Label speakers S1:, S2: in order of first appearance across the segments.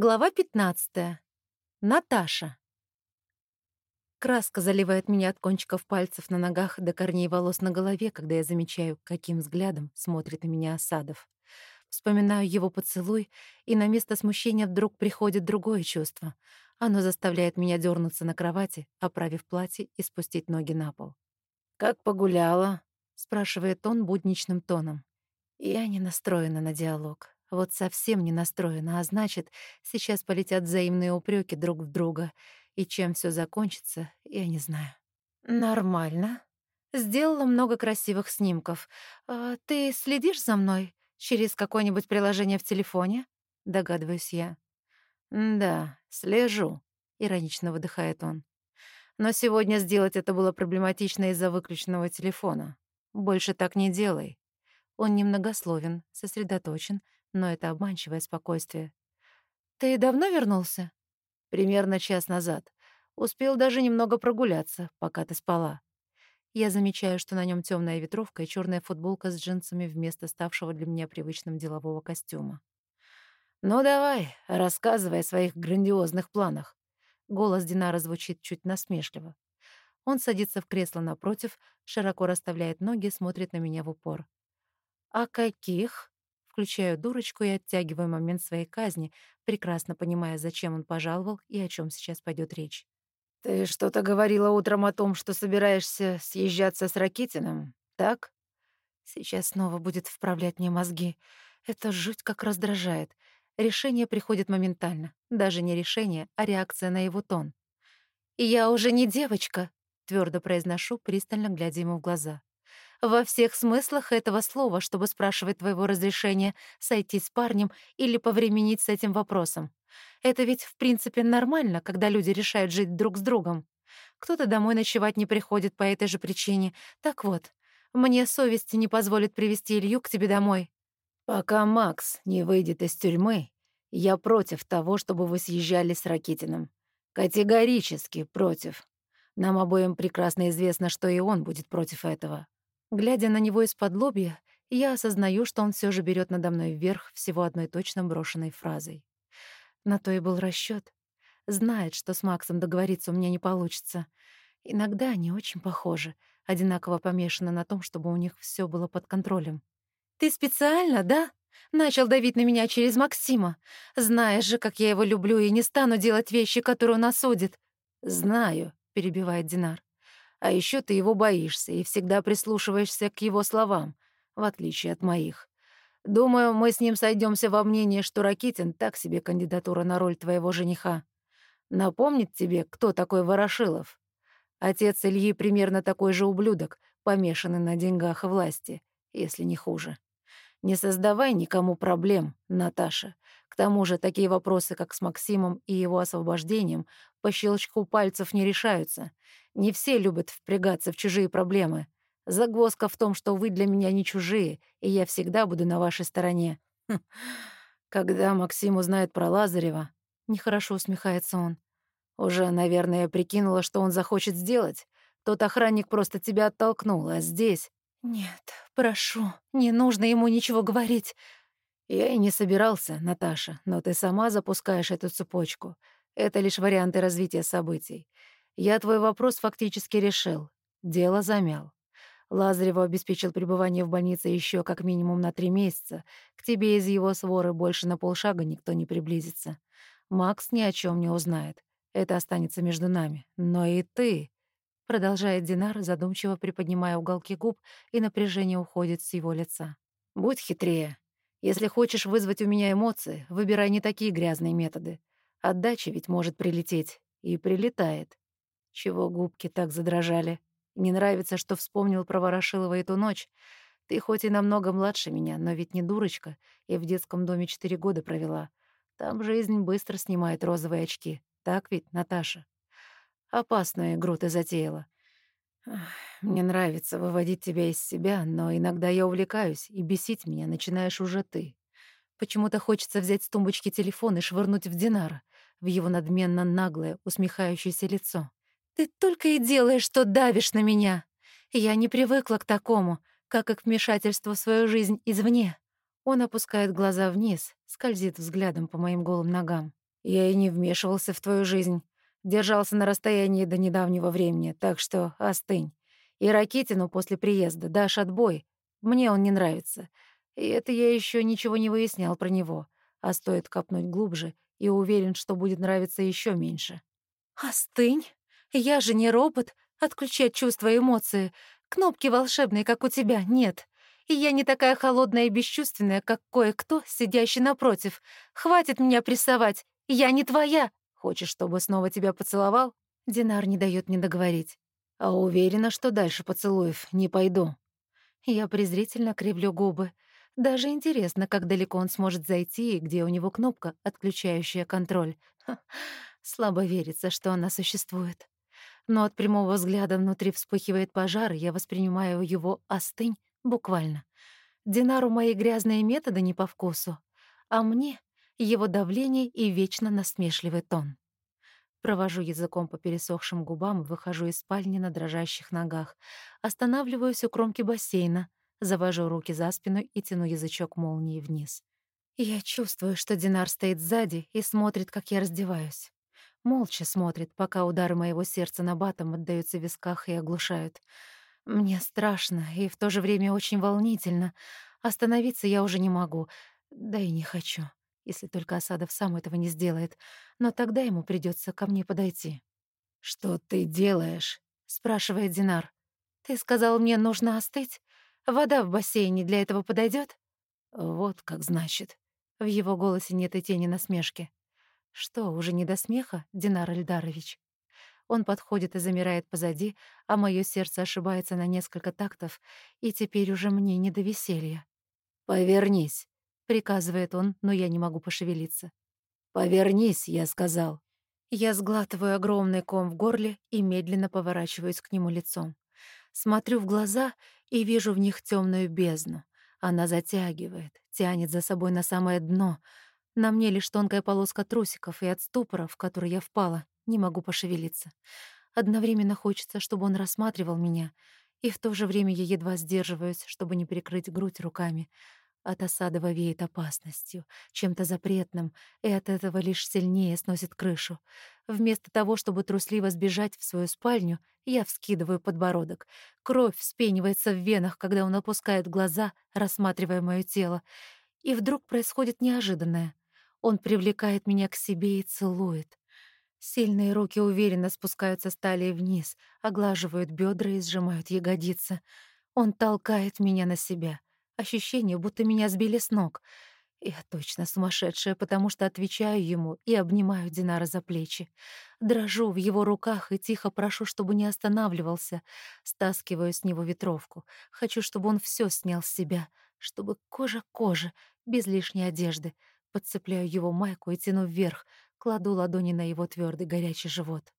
S1: Глава 15. Наташа. Краска заливает меня от кончиков пальцев на ногах до корней волос на голове, когда я замечаю, каким взглядом смотрит на меня Осадов. Вспоминаю его поцелуй, и на место смущения вдруг приходит другое чувство. Оно заставляет меня дернуться на кровати, оправив платье и спустить ноги на пол.
S2: «Как погуляла?»
S1: — спрашивает он будничным тоном. Я не настроена на диалог. Вот совсем не настроена, а значит, сейчас полетят взаимные упреки друг в друга. И чем все закончится, я не знаю. Нормально. Сделала много красивых снимков. А, ты следишь за мной через какое-нибудь приложение в телефоне? Догадываюсь я.
S2: Да, слежу, иронично выдыхает он. Но сегодня сделать это было проблематично из-за выключенного телефона. Больше так не делай.
S1: Он немногословен, сосредоточен, но это обманчивое спокойствие. «Ты давно вернулся?»
S2: «Примерно час назад. Успел даже немного прогуляться, пока ты спала».
S1: Я замечаю, что на нем темная ветровка и черная футболка с джинсами вместо ставшего для меня привычным делового костюма.
S2: «Ну давай, рассказывай о своих грандиозных планах».
S1: Голос Динара звучит чуть насмешливо. Он садится в кресло напротив, широко расставляет ноги, смотрит на меня в упор. «О каких?» Включаю дурочку и оттягиваю момент своей казни, прекрасно понимая, зачем он пожаловал и о чем сейчас пойдет речь.
S2: «Ты что-то говорила утром о том, что собираешься съезжаться с Ракитиным, так?»
S1: Сейчас снова будет вправлять мне мозги. Это жуть как раздражает. Решение приходит моментально. Даже не решение, а реакция на его тон. «И я уже не девочка», — твердо произношу, пристально глядя ему в глаза во всех смыслах этого слова, чтобы спрашивать твоего разрешения сойти с парнем или повременить с этим вопросом. Это ведь, в принципе, нормально, когда люди решают жить друг с другом. Кто-то домой ночевать не приходит по этой же причине. Так вот, мне совести не позволит привести Илью к тебе домой.
S2: Пока Макс не выйдет из тюрьмы, я против того, чтобы вы съезжали с Ракитиным. Категорически против. Нам обоим прекрасно известно, что и он будет против этого.
S1: Глядя на него из-под лобья, я осознаю, что он все же берет надо мной вверх всего одной точно брошенной фразой. На то и был расчет. Знает, что с Максом договориться у меня не получится. Иногда они очень похожи, одинаково помешаны на том, чтобы у них все было под контролем. «Ты специально, да?» Начал давить на меня через Максима. Знаешь же, как я его люблю, и не стану делать вещи, которые он осудит.
S2: «Знаю», — перебивает Динар. А еще ты его боишься и всегда прислушиваешься к его словам, в отличие от моих. Думаю, мы с ним сойдемся во мнении, что Ракитин так себе кандидатура на роль твоего жениха. Напомнит тебе, кто такой Ворошилов? Отец Ильи примерно такой же ублюдок, помешанный на деньгах и власти, если не хуже. Не создавай никому проблем, Наташа. К тому же такие вопросы, как с Максимом и его освобождением, по щелчку пальцев не решаются. Не все любят впрягаться в чужие проблемы. Загвоздка в том, что вы для меня не чужие, и я всегда буду на вашей стороне. Хм. Когда Максим узнает про Лазарева, нехорошо усмехается он. Уже, наверное, прикинула, что он захочет сделать. Тот охранник просто тебя оттолкнул, а здесь...
S1: Нет, прошу, не нужно ему ничего говорить.
S2: Я и не собирался, Наташа, но ты сама запускаешь эту цепочку. Это лишь варианты развития событий. Я твой вопрос фактически решил. Дело замял. Лазареву обеспечил пребывание в больнице еще как минимум на три месяца. К тебе из его своры больше на полшага никто не приблизится. Макс ни о чем не узнает. Это останется между нами. Но и ты, продолжает Динар, задумчиво приподнимая уголки губ, и напряжение уходит с его лица. Будь хитрее. Если хочешь вызвать у меня эмоции, выбирай не такие грязные методы. Отдача ведь может прилететь. И прилетает. Чего губки так задрожали? Не нравится, что вспомнил про Ворошилова эту ночь. Ты хоть и намного младше меня, но ведь не дурочка, и в детском доме четыре года провела. Там жизнь быстро снимает розовые очки. Так ведь, Наташа? Опасную игру ты затеяла. Мне нравится выводить тебя из себя, но иногда я увлекаюсь, и бесить меня начинаешь уже ты.
S1: Почему-то хочется взять с тумбочки телефон и швырнуть в Динара, в его надменно наглое, усмехающееся лицо. Ты только и делаешь, что давишь на меня. Я не привыкла к такому, как и к вмешательству в свою жизнь извне. Он опускает глаза вниз, скользит взглядом по моим голым ногам.
S2: Я и не вмешивался в твою жизнь. Держался на расстоянии до недавнего времени, так что остынь. И Ракитину после приезда дашь отбой. Мне он не нравится. И это я еще ничего не выяснял про него. А стоит копнуть глубже, и уверен, что будет нравиться еще меньше.
S1: «Остынь? Я же не робот. Отключать чувства и эмоции. Кнопки волшебные, как у тебя, нет. И я не такая холодная и бесчувственная, как кое-кто, сидящий напротив. Хватит меня прессовать. Я не твоя.
S2: Хочешь, чтобы снова тебя поцеловал? Динар не дает мне договорить. А уверена, что дальше поцелуев не пойду.
S1: Я презрительно кривлю губы. Даже интересно, как далеко он сможет зайти и где у него кнопка, отключающая контроль. Ха, слабо верится, что она существует. Но от прямого взгляда внутри вспыхивает пожар, и я воспринимаю его остынь буквально. Динару мои грязные методы не по вкусу, а мне — его давление и вечно насмешливый тон. Провожу языком по пересохшим губам и выхожу из спальни на дрожащих ногах. Останавливаюсь у кромки бассейна, завожу руки за спину и тяну язычок молнии вниз. Я чувствую, что Динар стоит сзади и смотрит, как я раздеваюсь. Молча смотрит, пока удары моего сердца на батом отдаются в висках и оглушают. Мне страшно и в то же время очень волнительно. Остановиться я уже не могу, да и не хочу если только Асадов сам этого не сделает, но тогда ему придется ко мне подойти.
S2: «Что ты делаешь?» — спрашивает Динар.
S1: «Ты сказал, мне нужно остыть? Вода в бассейне для этого подойдет?
S2: «Вот как значит».
S1: В его голосе нет и тени насмешки. «Что, уже не до смеха, Динар Эльдарович?» Он подходит и замирает позади, а мое сердце ошибается на несколько тактов, и теперь уже мне не до веселья.
S2: «Повернись»,
S1: приказывает он, но я не могу пошевелиться.
S2: «Повернись», — я сказал.
S1: Я сглатываю огромный ком в горле и медленно поворачиваюсь к нему лицом. Смотрю в глаза и вижу в них темную бездну. Она затягивает, тянет за собой на самое дно. На мне лишь тонкая полоска трусиков, и от ступора, в который я впала, не могу пошевелиться. Одновременно хочется, чтобы он рассматривал меня, и в то же время я едва сдерживаюсь, чтобы не прикрыть грудь руками — от Осадова веет опасностью, чем-то запретным, и от этого лишь сильнее сносит крышу. Вместо того, чтобы трусливо сбежать в свою спальню, я вскидываю подбородок. Кровь вспенивается в венах, когда он опускает глаза, рассматривая моё тело. И вдруг происходит неожиданное. Он привлекает меня к себе и целует. Сильные руки уверенно спускаются с талии вниз, оглаживают бедра и сжимают ягодицы. Он толкает меня на себя — Ощущение, будто меня сбили с ног. Я точно сумасшедшая, потому что отвечаю ему и обнимаю Динара за плечи. Дрожу в его руках и тихо прошу, чтобы не останавливался. Стаскиваю с него ветровку. Хочу, чтобы он все снял с себя, чтобы кожа кожа, без лишней одежды. Подцепляю его майку и тяну вверх, кладу ладони на его твердый горячий живот.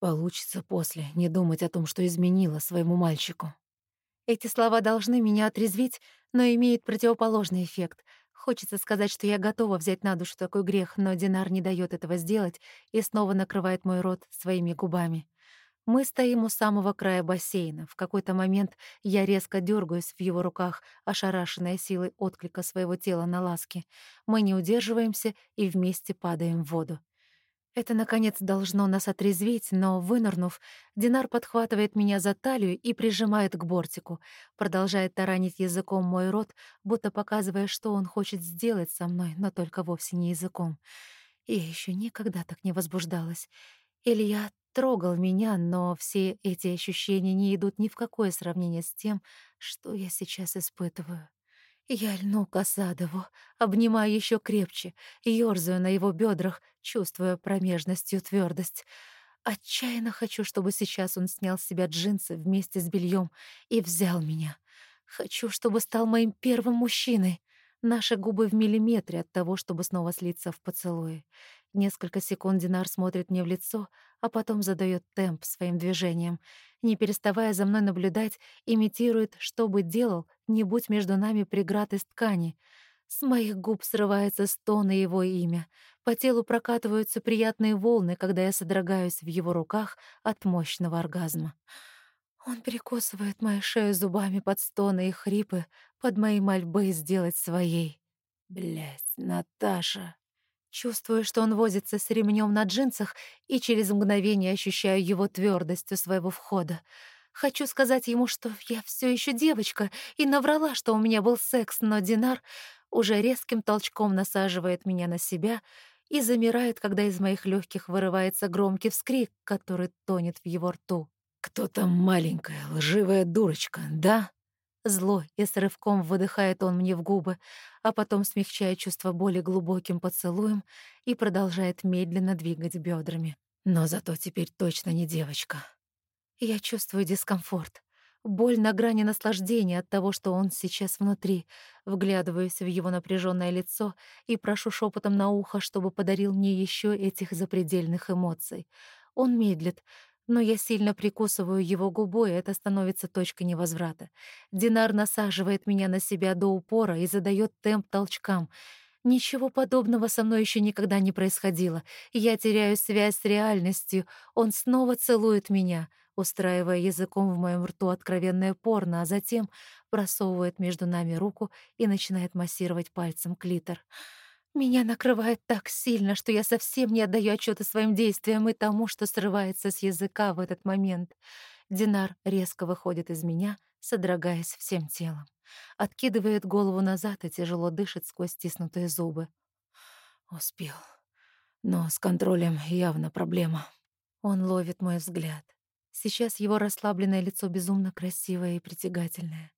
S2: Получится после не думать о том, что изменила своему мальчику.
S1: Эти слова должны меня отрезвить, но имеют противоположный эффект. Хочется сказать, что я готова взять на душу такой грех, но Динар не дает этого сделать и снова накрывает мой рот своими губами. Мы стоим у самого края бассейна. В какой-то момент я резко дергаюсь в его руках, ошарашенная силой отклика своего тела на ласки. Мы не удерживаемся и вместе падаем в воду. Это, наконец, должно нас отрезвить, но, вынырнув, Динар подхватывает меня за талию и прижимает к бортику, продолжает таранить языком мой рот, будто показывая, что он хочет сделать со мной, но только вовсе не языком. Я еще никогда так не возбуждалась. Илья трогал меня, но все эти ощущения не идут ни в какое сравнение с тем, что я сейчас испытываю. Я льну к Осадову, обнимаю еще крепче, ёрзаю на его бедрах, чувствуя промежностью твердость. Отчаянно хочу, чтобы сейчас он снял с себя джинсы вместе с бельем и взял меня. Хочу, чтобы стал моим первым мужчиной. Наши губы в миллиметре от того, чтобы снова слиться в поцелуе. Несколько секунд Динар смотрит мне в лицо, а потом задает темп своим движением. Не переставая за мной наблюдать, имитирует, что бы делал, не будь между нами преград из ткани. С моих губ срывается стон и его имя. По телу прокатываются приятные волны, когда я содрогаюсь в его руках от мощного оргазма. Он перекосывает мою шею зубами под стоны и хрипы, под мои мольбы сделать своей.
S2: Блять, Наташа.
S1: Чувствую, что он возится с ремнем на джинсах, и через мгновение ощущаю его твердость у своего входа. Хочу сказать ему, что я все еще девочка, и наврала, что у меня был секс, но Динар уже резким толчком насаживает меня на себя и замирает, когда из моих легких вырывается громкий вскрик, который тонет в его рту.
S2: «Кто там маленькая, лживая дурочка, да?»
S1: Зло и с рывком выдыхает он мне в губы, а потом смягчает чувство боли глубоким поцелуем и продолжает медленно двигать бедрами.
S2: Но зато теперь точно не девочка.
S1: Я чувствую дискомфорт. Боль на грани наслаждения от того, что он сейчас внутри. Вглядываюсь в его напряженное лицо и прошу шепотом на ухо, чтобы подарил мне еще этих запредельных эмоций. Он медлит, но я сильно прикусываю его губой, и это становится точкой невозврата. Динар насаживает меня на себя до упора и задает темп толчкам. Ничего подобного со мной еще никогда не происходило. Я теряю связь с реальностью. Он снова целует меня — устраивая языком в моем рту откровенное порно, а затем просовывает между нами руку и начинает массировать пальцем клитор. Меня накрывает так сильно, что я совсем не отдаю отчета своим действиям и тому, что срывается с языка в этот момент. Динар резко выходит из меня, содрогаясь всем телом. Откидывает голову назад и тяжело дышит сквозь стиснутые зубы.
S2: Успел. Но с контролем явно проблема.
S1: Он ловит мой взгляд. Сейчас его расслабленное лицо безумно красивое и притягательное.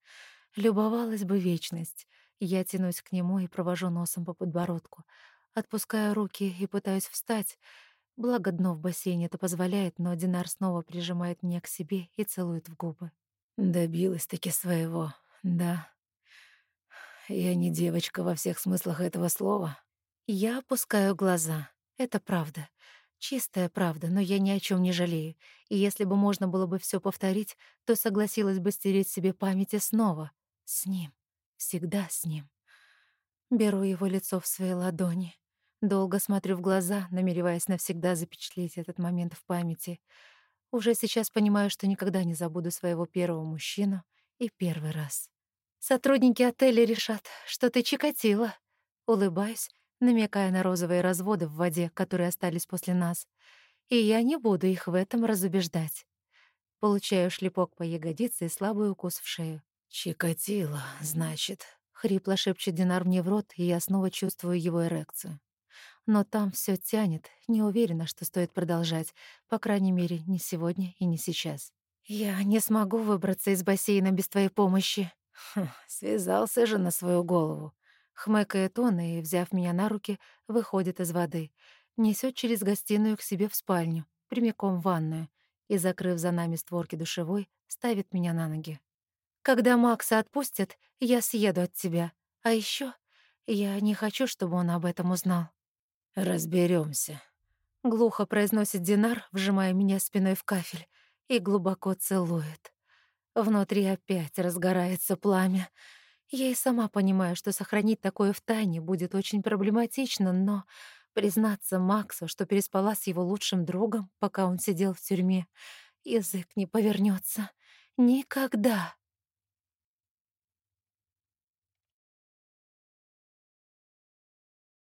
S1: Любовалась бы вечность. Я тянусь к нему и провожу носом по подбородку. Отпускаю руки и пытаюсь встать. Благо дно в бассейне это позволяет, но Динар снова прижимает меня к себе и целует в губы.
S2: Добилась-таки своего, да. Я не девочка во всех смыслах этого слова.
S1: Я опускаю глаза. Это правда. Чистая правда, но я ни о чем не жалею. И если бы можно было бы все повторить, то согласилась бы стереть себе памяти снова. С ним. Всегда с ним. Беру его лицо в свои ладони. Долго смотрю в глаза, намереваясь навсегда запечатлеть этот момент в памяти. Уже сейчас понимаю, что никогда не забуду своего первого мужчину и первый раз. Сотрудники отеля решат, что ты чикатила. Улыбаюсь, намекая на розовые разводы в воде, которые остались после нас. И я не буду их в этом разубеждать. Получаю шлепок по ягодице и слабый укус в шею.
S2: «Чикатило, значит», —
S1: хрипло шепчет Динар мне в рот, и я снова чувствую его эрекцию. Но там все тянет, не уверена, что стоит продолжать, по крайней мере, не сегодня и не сейчас. «Я не смогу выбраться из бассейна без твоей помощи».
S2: Хм, связался же на свою голову.
S1: Хмыкает он и, взяв меня на руки, выходит из воды, несет через гостиную к себе в спальню, прямиком в ванную, и, закрыв за нами створки душевой, ставит меня на ноги. «Когда Макса отпустят, я съеду от тебя. А еще я не хочу, чтобы он об этом узнал».
S2: Разберемся.
S1: Глухо произносит Динар, вжимая меня спиной в кафель, и глубоко целует. Внутри опять разгорается пламя — я и сама понимаю, что сохранить такое в тайне будет очень проблематично, но признаться Максу, что переспала с его лучшим другом, пока он сидел в тюрьме, язык не повернется. Никогда.